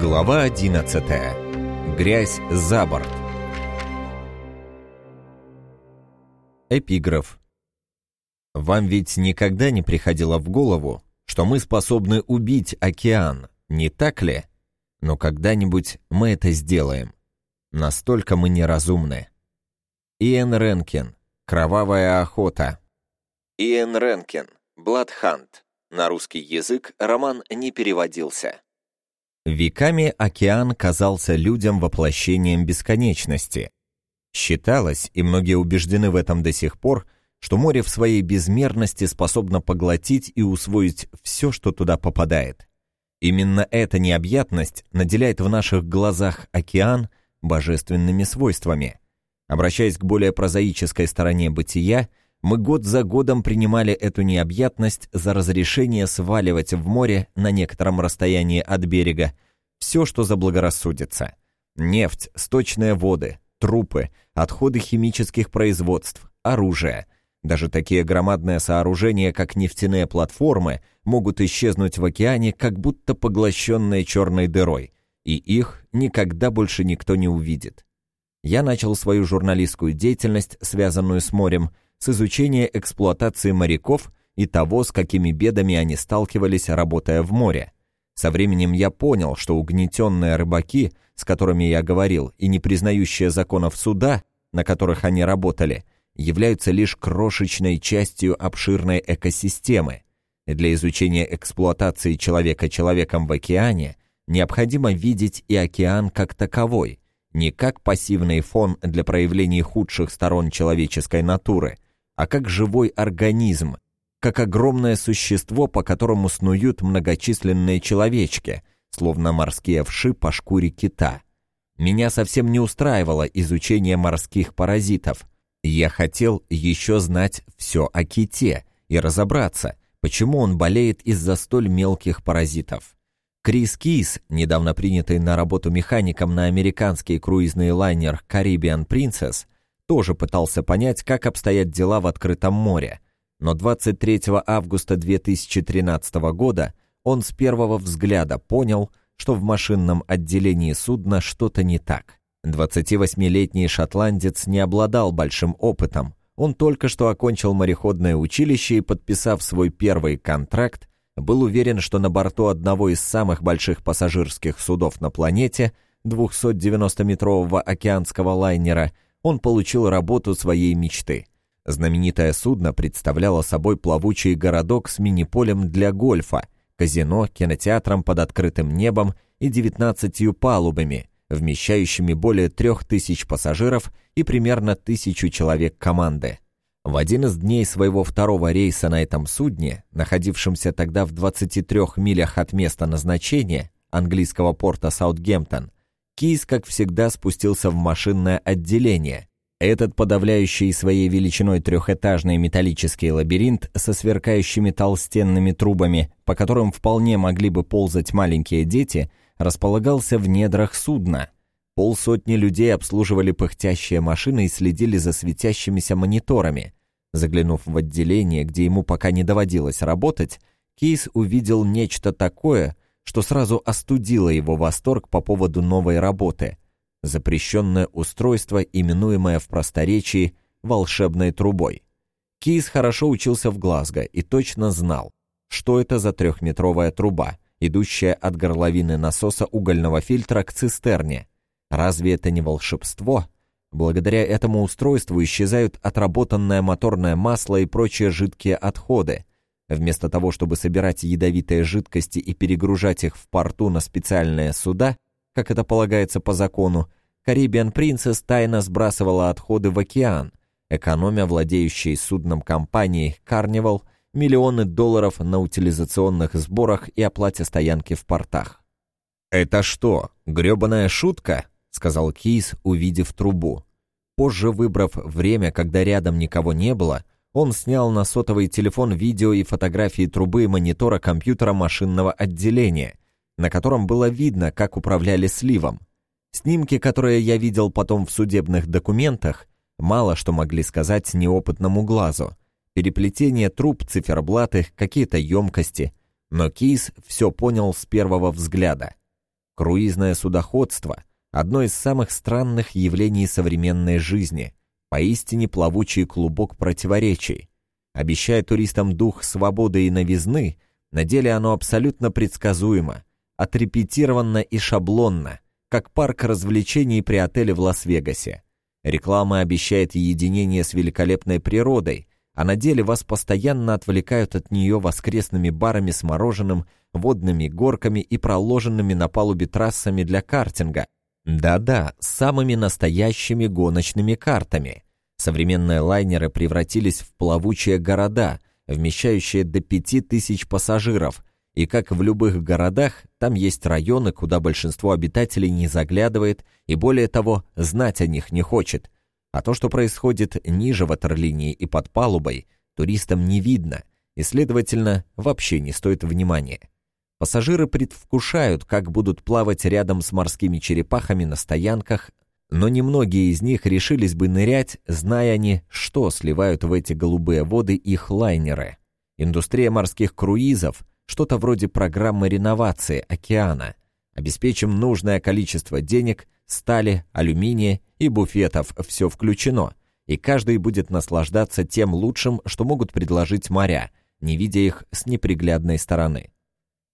Глава 11. Грязь за борт. Эпиграф. Вам ведь никогда не приходило в голову, что мы способны убить океан, не так ли? Но когда-нибудь мы это сделаем. Настолько мы неразумны. Иэн Ренкин. Кровавая охота. Иэн Ренкин. Бладхант. На русский язык роман не переводился. Веками океан казался людям воплощением бесконечности. Считалось, и многие убеждены в этом до сих пор, что море в своей безмерности способно поглотить и усвоить все, что туда попадает. Именно эта необъятность наделяет в наших глазах океан божественными свойствами. Обращаясь к более прозаической стороне бытия, мы год за годом принимали эту необъятность за разрешение сваливать в море на некотором расстоянии от берега все, что заблагорассудится. Нефть, сточные воды, трупы, отходы химических производств, оружие. Даже такие громадные сооружения, как нефтяные платформы, могут исчезнуть в океане, как будто поглощенные черной дырой, и их никогда больше никто не увидит. Я начал свою журналистскую деятельность, связанную с морем, с изучения эксплуатации моряков и того, с какими бедами они сталкивались, работая в море. Со временем я понял, что угнетенные рыбаки, с которыми я говорил, и не признающие законов суда, на которых они работали, являются лишь крошечной частью обширной экосистемы. Для изучения эксплуатации человека человеком в океане необходимо видеть и океан как таковой, не как пассивный фон для проявления худших сторон человеческой натуры – а как живой организм, как огромное существо, по которому снуют многочисленные человечки, словно морские вши по шкуре кита. Меня совсем не устраивало изучение морских паразитов. Я хотел еще знать все о ките и разобраться, почему он болеет из-за столь мелких паразитов. Крис Кис, недавно принятый на работу механиком на американский круизный лайнер Caribbean Princess, тоже пытался понять, как обстоят дела в открытом море, но 23 августа 2013 года он с первого взгляда понял, что в машинном отделении судна что-то не так. 28-летний шотландец не обладал большим опытом. Он только что окончил мореходное училище и, подписав свой первый контракт, был уверен, что на борту одного из самых больших пассажирских судов на планете, 290-метрового океанского лайнера, он получил работу своей мечты. Знаменитое судно представляло собой плавучий городок с мини-полем для гольфа, казино, кинотеатром под открытым небом и 19 палубами, вмещающими более трех тысяч пассажиров и примерно тысячу человек команды. В один из дней своего второго рейса на этом судне, находившемся тогда в 23 милях от места назначения, английского порта Саутгемптон, Кейс, как всегда, спустился в машинное отделение. Этот подавляющий своей величиной трехэтажный металлический лабиринт со сверкающими толстенными трубами, по которым вполне могли бы ползать маленькие дети, располагался в недрах судна. Полсотни людей обслуживали пыхтящие машины и следили за светящимися мониторами. Заглянув в отделение, где ему пока не доводилось работать, Кейс увидел нечто такое, что сразу остудило его восторг по поводу новой работы. Запрещенное устройство, именуемое в просторечии волшебной трубой. Кейс хорошо учился в Глазго и точно знал, что это за трехметровая труба, идущая от горловины насоса угольного фильтра к цистерне. Разве это не волшебство? Благодаря этому устройству исчезают отработанное моторное масло и прочие жидкие отходы, Вместо того, чтобы собирать ядовитые жидкости и перегружать их в порту на специальные суда, как это полагается по закону, Caribbean Princess тайно сбрасывала отходы в океан, экономя владеющей судном компании Carnival миллионы долларов на утилизационных сборах и оплате стоянки в портах. «Это что, грёбаная шутка?» — сказал Кейс, увидев трубу. Позже, выбрав время, когда рядом никого не было, он снял на сотовый телефон видео и фотографии трубы монитора компьютера машинного отделения, на котором было видно, как управляли сливом. Снимки, которые я видел потом в судебных документах, мало что могли сказать неопытному глазу. Переплетение труб, циферблаты, какие-то емкости. Но Кейс все понял с первого взгляда. Круизное судоходство – одно из самых странных явлений современной жизни, поистине плавучий клубок противоречий. Обещая туристам дух свободы и новизны, на деле оно абсолютно предсказуемо, отрепетировано и шаблонно, как парк развлечений при отеле в Лас-Вегасе. Реклама обещает единение с великолепной природой, а на деле вас постоянно отвлекают от нее воскресными барами с мороженым, водными горками и проложенными на палубе трассами для картинга. Да-да, самыми настоящими гоночными картами. Современные лайнеры превратились в плавучие города, вмещающие до 5000 пассажиров, и как в любых городах, там есть районы, куда большинство обитателей не заглядывает и более того, знать о них не хочет. А то, что происходит ниже ватерлинии и под палубой, туристам не видно и, следовательно, вообще не стоит внимания. Пассажиры предвкушают, как будут плавать рядом с морскими черепахами на стоянках, но немногие из них решились бы нырять, зная они, что сливают в эти голубые воды их лайнеры. Индустрия морских круизов что-то вроде программы реновации океана. Обеспечим нужное количество денег, стали, алюминия и буфетов, все включено, и каждый будет наслаждаться тем лучшим, что могут предложить моря, не видя их с неприглядной стороны.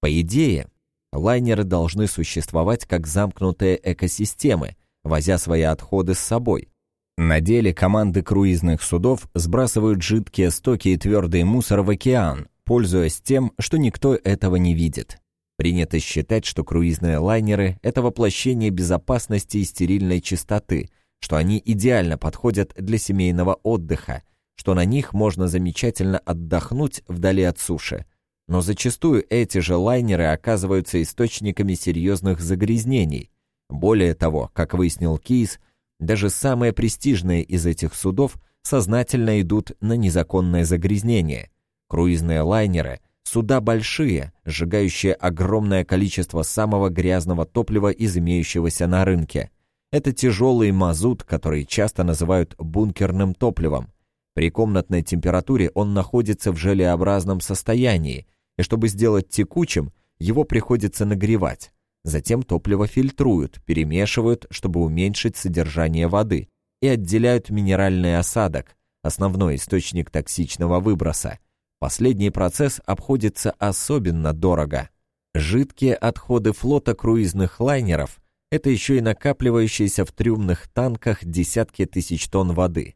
По идее, лайнеры должны существовать как замкнутые экосистемы, возя свои отходы с собой. На деле команды круизных судов сбрасывают жидкие стоки и твердый мусор в океан, пользуясь тем, что никто этого не видит. Принято считать, что круизные лайнеры – это воплощение безопасности и стерильной чистоты, что они идеально подходят для семейного отдыха, что на них можно замечательно отдохнуть вдали от суши. Но зачастую эти же лайнеры оказываются источниками серьезных загрязнений. Более того, как выяснил Кейс, даже самые престижные из этих судов сознательно идут на незаконное загрязнение – Круизные лайнеры – суда большие, сжигающие огромное количество самого грязного топлива из имеющегося на рынке. Это тяжелый мазут, который часто называют бункерным топливом. При комнатной температуре он находится в желеобразном состоянии, и чтобы сделать текучим, его приходится нагревать. Затем топливо фильтруют, перемешивают, чтобы уменьшить содержание воды, и отделяют минеральный осадок, основной источник токсичного выброса. Последний процесс обходится особенно дорого. Жидкие отходы флота круизных лайнеров – это еще и накапливающиеся в трюмных танках десятки тысяч тонн воды.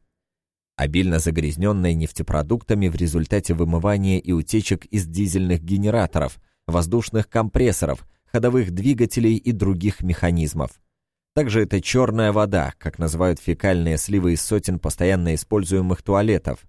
Обильно загрязненные нефтепродуктами в результате вымывания и утечек из дизельных генераторов, воздушных компрессоров, ходовых двигателей и других механизмов. Также это черная вода, как называют фекальные сливы из сотен постоянно используемых туалетов,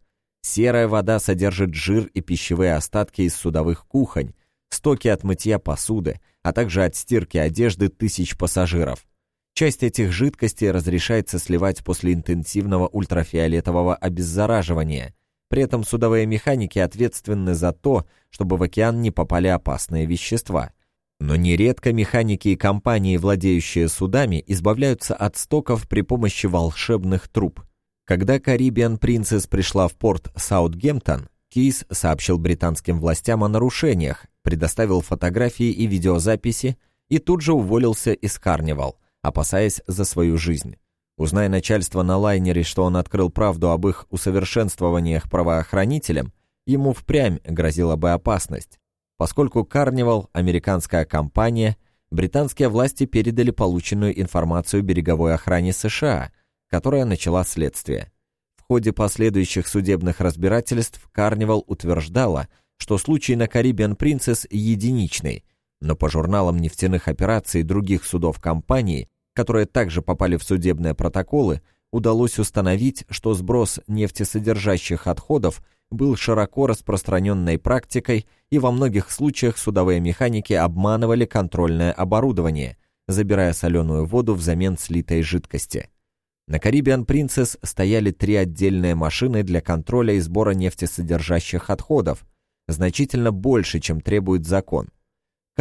Серая вода содержит жир и пищевые остатки из судовых кухонь, стоки от мытья посуды, а также от стирки одежды тысяч пассажиров. Часть этих жидкостей разрешается сливать после интенсивного ультрафиолетового обеззараживания. При этом судовые механики ответственны за то, чтобы в океан не попали опасные вещества. Но нередко механики и компании, владеющие судами, избавляются от стоков при помощи волшебных труб – когда Caribbean Princess пришла в порт Саутгемптон, Кейс сообщил британским властям о нарушениях, предоставил фотографии и видеозаписи и тут же уволился из Карнивал, опасаясь за свою жизнь. Узная начальство на лайнере, что он открыл правду об их усовершенствованиях правоохранителям, ему впрямь грозила бы опасность. Поскольку Карнивал – американская компания, британские власти передали полученную информацию береговой охране США – которая начала следствие. В ходе последующих судебных разбирательств Карнивал утверждала, что случай на Caribbean Princess единичный, но по журналам нефтяных операций других судов компании, которые также попали в судебные протоколы, удалось установить, что сброс нефтесодержащих отходов был широко распространенной практикой и во многих случаях судовые механики обманывали контрольное оборудование, забирая соленую воду взамен слитой жидкости. На Caribbean Princess стояли три отдельные машины для контроля и сбора нефтесодержащих отходов, значительно больше, чем требует закон.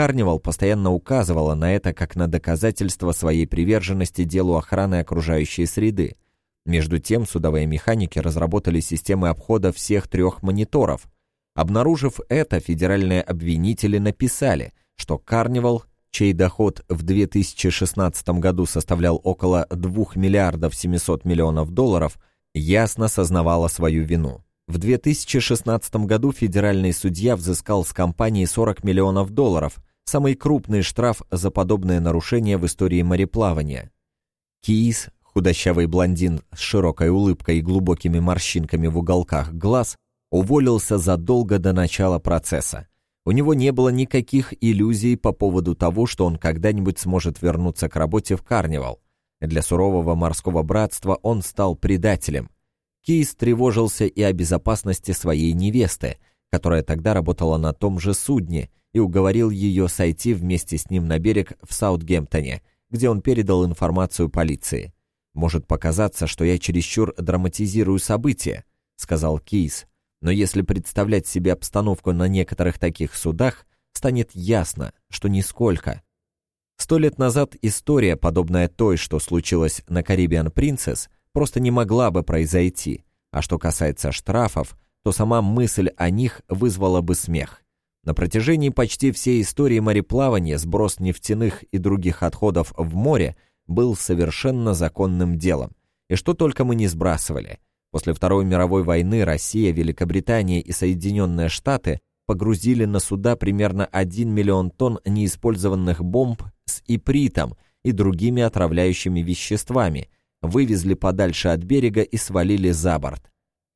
Карнивал постоянно указывала на это как на доказательство своей приверженности делу охраны окружающей среды. Между тем, судовые механики разработали системы обхода всех трех мониторов. Обнаружив это, федеральные обвинители написали, что Карнивал чей доход в 2016 году составлял около 2 миллиардов 700 миллионов долларов, ясно сознавала свою вину. В 2016 году федеральный судья взыскал с компании 40 миллионов долларов, самый крупный штраф за подобное нарушение в истории мореплавания. Киис, худощавый блондин с широкой улыбкой и глубокими морщинками в уголках глаз, уволился задолго до начала процесса. У него не было никаких иллюзий по поводу того, что он когда-нибудь сможет вернуться к работе в Карнивал. Для сурового морского братства он стал предателем. Кейс тревожился и о безопасности своей невесты, которая тогда работала на том же судне, и уговорил ее сойти вместе с ним на берег в Саутгемптоне, где он передал информацию полиции. «Может показаться, что я чересчур драматизирую события», — сказал Кейс, но если представлять себе обстановку на некоторых таких судах, станет ясно, что нисколько. Сто лет назад история, подобная той, что случилось на Caribbean Princess, просто не могла бы произойти, а что касается штрафов, то сама мысль о них вызвала бы смех. На протяжении почти всей истории мореплавания сброс нефтяных и других отходов в море был совершенно законным делом. И что только мы не сбрасывали – После Второй мировой войны Россия, Великобритания и Соединенные Штаты погрузили на суда примерно 1 миллион тонн неиспользованных бомб с ипритом и другими отравляющими веществами, вывезли подальше от берега и свалили за борт.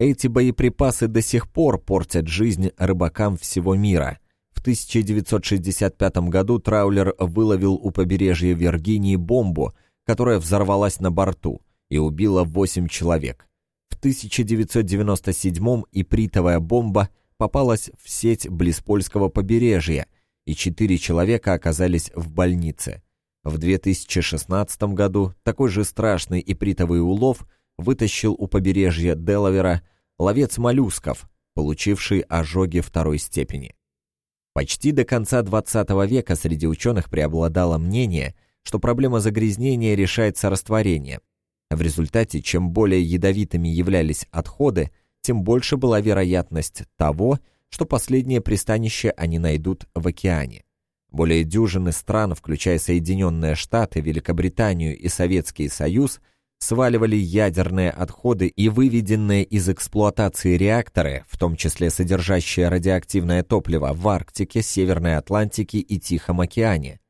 Эти боеприпасы до сих пор портят жизнь рыбакам всего мира. В 1965 году траулер выловил у побережья Виргинии бомбу, которая взорвалась на борту и убила 8 человек. 1997-м ипритовая бомба попалась в сеть Блиспольского побережья, и четыре человека оказались в больнице. В 2016 году такой же страшный ипритовый улов вытащил у побережья Делавера ловец моллюсков, получивший ожоги второй степени. Почти до конца XX века среди ученых преобладало мнение, что проблема загрязнения решается растворением, в результате, чем более ядовитыми являлись отходы, тем больше была вероятность того, что последнее пристанище они найдут в океане. Более дюжины стран, включая Соединенные Штаты, Великобританию и Советский Союз, сваливали ядерные отходы и выведенные из эксплуатации реакторы, в том числе содержащие радиоактивное топливо в Арктике, Северной Атлантике и Тихом океане.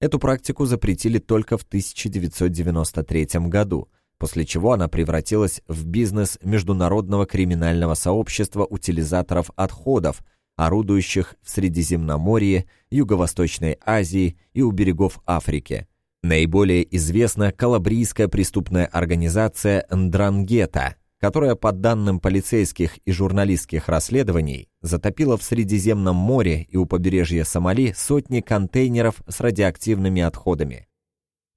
Эту практику запретили только в 1993 году – после чего она превратилась в бизнес международного криминального сообщества утилизаторов отходов, орудующих в Средиземноморье, Юго-Восточной Азии и у берегов Африки. Наиболее известна калабрийская преступная организация «Ндрангета», которая, по данным полицейских и журналистских расследований, затопила в Средиземном море и у побережья Сомали сотни контейнеров с радиоактивными отходами.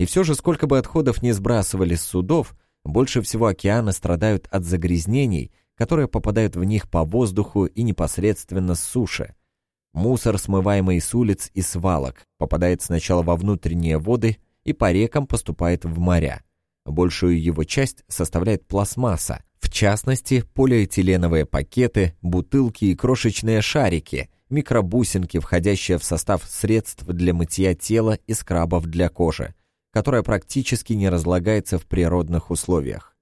И все же, сколько бы отходов не сбрасывали с судов, больше всего океаны страдают от загрязнений, которые попадают в них по воздуху и непосредственно с суши. Мусор, смываемый с улиц и свалок, попадает сначала во внутренние воды и по рекам поступает в моря. Большую его часть составляет пластмасса, в частности, полиэтиленовые пакеты, бутылки и крошечные шарики, микробусинки, входящие в состав средств для мытья тела и скрабов для кожи, которая практически не разлагается в природных условиях.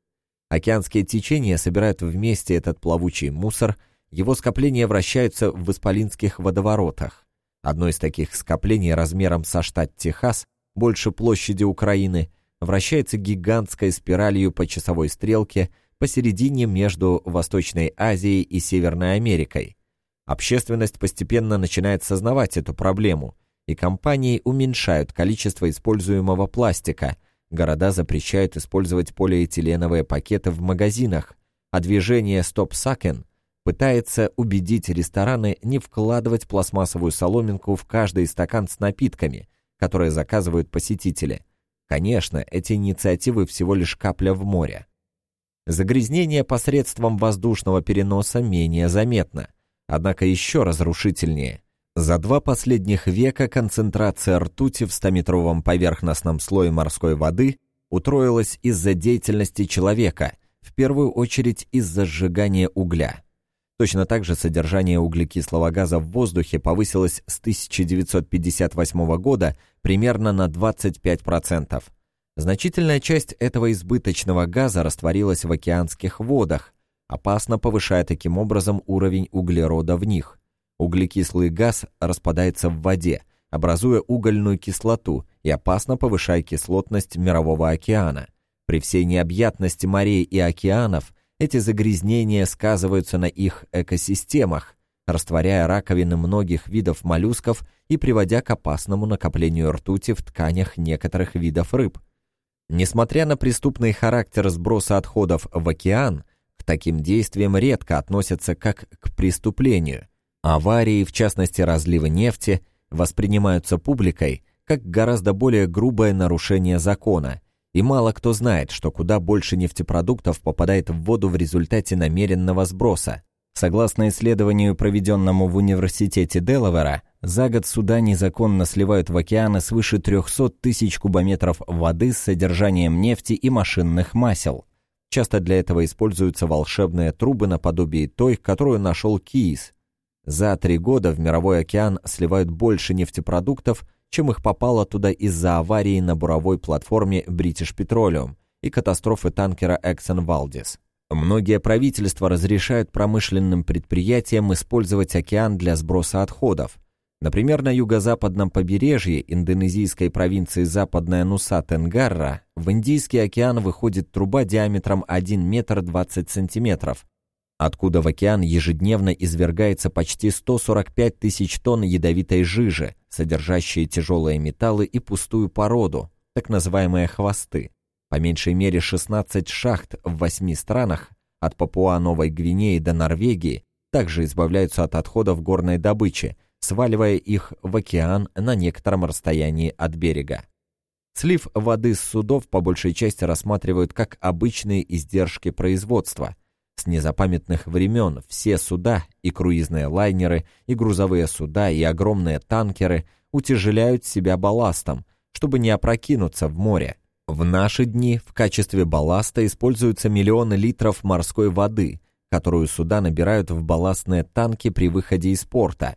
Океанские течения собирают вместе этот плавучий мусор, его скопления вращаются в исполинских водоворотах. Одно из таких скоплений размером со штат Техас, больше площади Украины, вращается гигантской спиралью по часовой стрелке посередине между Восточной Азией и Северной Америкой. Общественность постепенно начинает сознавать эту проблему – и компании уменьшают количество используемого пластика. Города запрещают использовать полиэтиленовые пакеты в магазинах, а движение Stop Sucking пытается убедить рестораны не вкладывать пластмассовую соломинку в каждый стакан с напитками, которые заказывают посетители. Конечно, эти инициативы всего лишь капля в море. Загрязнение посредством воздушного переноса менее заметно, однако еще разрушительнее. За два последних века концентрация ртути в 100-метровом поверхностном слое морской воды утроилась из-за деятельности человека, в первую очередь из-за сжигания угля. Точно так же содержание углекислого газа в воздухе повысилось с 1958 года примерно на 25%. Значительная часть этого избыточного газа растворилась в океанских водах, опасно повышая таким образом уровень углерода в них. Углекислый газ распадается в воде, образуя угольную кислоту и опасно повышая кислотность Мирового океана. При всей необъятности морей и океанов эти загрязнения сказываются на их экосистемах, растворяя раковины многих видов моллюсков и приводя к опасному накоплению ртути в тканях некоторых видов рыб. Несмотря на преступный характер сброса отходов в океан, к таким действиям редко относятся как к преступлению. Аварии, в частности разливы нефти, воспринимаются публикой как гораздо более грубое нарушение закона – и мало кто знает, что куда больше нефтепродуктов попадает в воду в результате намеренного сброса. Согласно исследованию, проведенному в университете Делавера, за год суда незаконно сливают в океаны свыше 300 тысяч кубометров воды с содержанием нефти и машинных масел. Часто для этого используются волшебные трубы наподобие той, которую нашел Киис. За три года в мировой океан сливают больше нефтепродуктов, чем их попало туда из-за аварии на буровой платформе British Petroleum и катастрофы танкера Exxon Valdez. Многие правительства разрешают промышленным предприятиям использовать океан для сброса отходов. Например, на юго-западном побережье индонезийской провинции Западная Нуса Тенгарра в Индийский океан выходит труба диаметром 1 метр 20 сантиметров, откуда в океан ежедневно извергается почти 145 тысяч тонн ядовитой жижи, содержащие тяжелые металлы и пустую породу, так называемые хвосты. По меньшей мере 16 шахт в восьми странах, от Папуа-Новой Гвинеи до Норвегии, также избавляются от отходов горной добычи, сваливая их в океан на некотором расстоянии от берега. Слив воды с судов по большей части рассматривают как обычные издержки производства – с незапамятных времен все суда, и круизные лайнеры, и грузовые суда, и огромные танкеры утяжеляют себя балластом, чтобы не опрокинуться в море. В наши дни в качестве балласта используются миллионы литров морской воды, которую суда набирают в балластные танки при выходе из порта.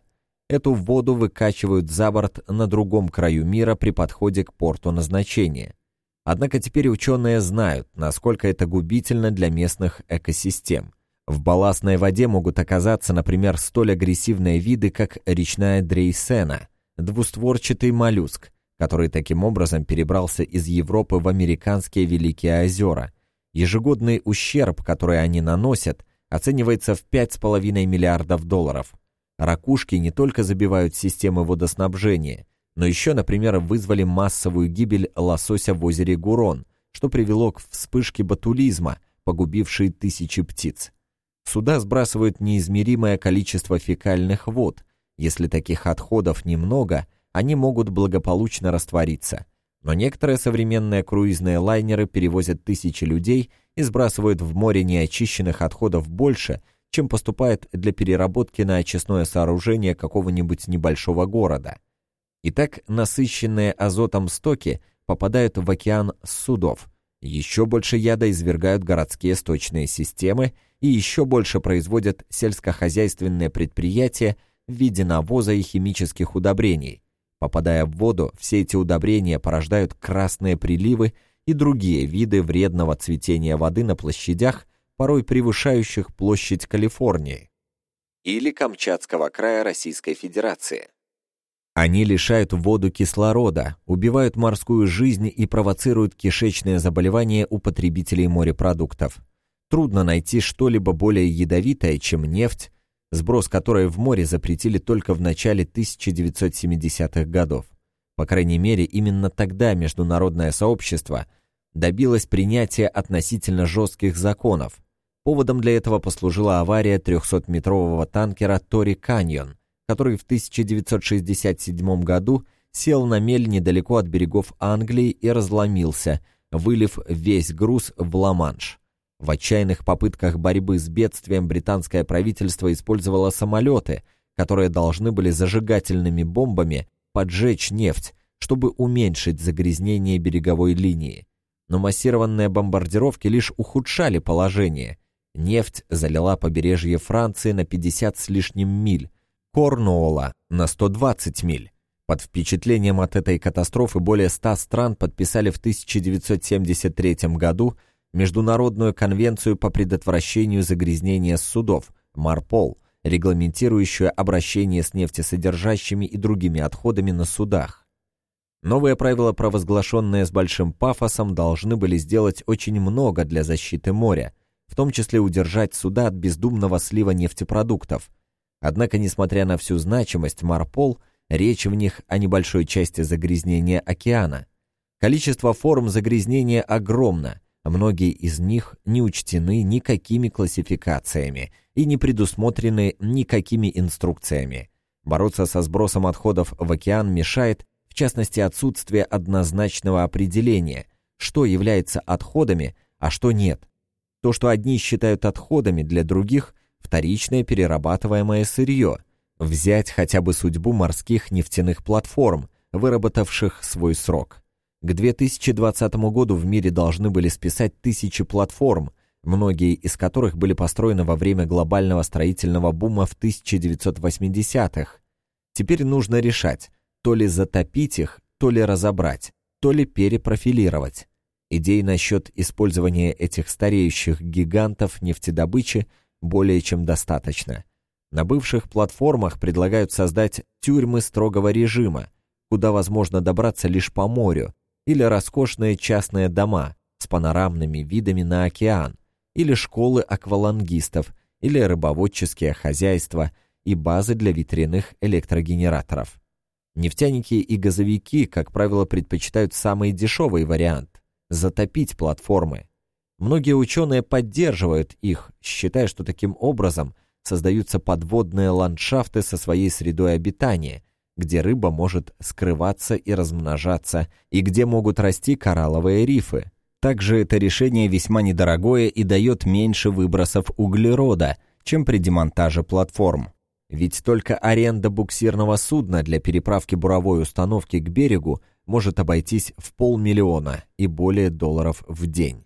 Эту воду выкачивают за борт на другом краю мира при подходе к порту назначения. Однако теперь ученые знают, насколько это губительно для местных экосистем. В балластной воде могут оказаться, например, столь агрессивные виды, как речная дрейсена, двустворчатый моллюск, который таким образом перебрался из Европы в американские Великие озера. Ежегодный ущерб, который они наносят, оценивается в 5,5 миллиардов долларов. Ракушки не только забивают системы водоснабжения, но еще, например, вызвали массовую гибель лосося в озере Гурон, что привело к вспышке ботулизма, погубившей тысячи птиц. Суда сбрасывают неизмеримое количество фекальных вод. Если таких отходов немного, они могут благополучно раствориться. Но некоторые современные круизные лайнеры перевозят тысячи людей и сбрасывают в море неочищенных отходов больше, чем поступает для переработки на очистное сооружение какого-нибудь небольшого города – Итак, насыщенные азотом стоки попадают в океан судов. Еще больше яда извергают городские сточные системы и еще больше производят сельскохозяйственные предприятия в виде навоза и химических удобрений. Попадая в воду, все эти удобрения порождают красные приливы и другие виды вредного цветения воды на площадях, порой превышающих площадь Калифорнии или Камчатского края Российской Федерации. Они лишают воду кислорода, убивают морскую жизнь и провоцируют кишечные заболевания у потребителей морепродуктов. Трудно найти что-либо более ядовитое, чем нефть, сброс которой в море запретили только в начале 1970-х годов. По крайней мере, именно тогда международное сообщество добилось принятия относительно жестких законов. Поводом для этого послужила авария 300-метрового танкера «Тори Каньон», который в 1967 году сел на мель недалеко от берегов Англии и разломился, вылив весь груз в Ла-Манш. В отчаянных попытках борьбы с бедствием британское правительство использовало самолеты, которые должны были зажигательными бомбами поджечь нефть, чтобы уменьшить загрязнение береговой линии. Но массированные бомбардировки лишь ухудшали положение. Нефть залила побережье Франции на 50 с лишним миль, Корнуолла на 120 миль. Под впечатлением от этой катастрофы более 100 стран подписали в 1973 году Международную конвенцию по предотвращению загрязнения судов, МАРПОЛ, регламентирующую обращение с нефтесодержащими и другими отходами на судах. Новые правила, провозглашенные с большим пафосом, должны были сделать очень много для защиты моря, в том числе удержать суда от бездумного слива нефтепродуктов. Однако, несмотря на всю значимость Марпол, речь в них о небольшой части загрязнения океана. Количество форм загрязнения огромно, многие из них не учтены никакими классификациями и не предусмотрены никакими инструкциями. Бороться со сбросом отходов в океан мешает в частности отсутствие однозначного определения, что является отходами, а что нет. То, что одни считают отходами, для других – вторичное перерабатываемое сырье. Взять хотя бы судьбу морских нефтяных платформ, выработавших свой срок. К 2020 году в мире должны были списать тысячи платформ, многие из которых были построены во время глобального строительного бума в 1980-х. Теперь нужно решать, то ли затопить их, то ли разобрать, то ли перепрофилировать. Идей насчет использования этих стареющих гигантов нефтедобычи более чем достаточно. На бывших платформах предлагают создать тюрьмы строгого режима, куда возможно добраться лишь по морю, или роскошные частные дома с панорамными видами на океан, или школы аквалангистов, или рыбоводческие хозяйства и базы для ветряных электрогенераторов. Нефтяники и газовики, как правило, предпочитают самый дешевый вариант – затопить платформы. Многие ученые поддерживают их, считая, что таким образом создаются подводные ландшафты со своей средой обитания, где рыба может скрываться и размножаться, и где могут расти коралловые рифы. Также это решение весьма недорогое и дает меньше выбросов углерода, чем при демонтаже платформ. Ведь только аренда буксирного судна для переправки буровой установки к берегу может обойтись в полмиллиона и более долларов в день.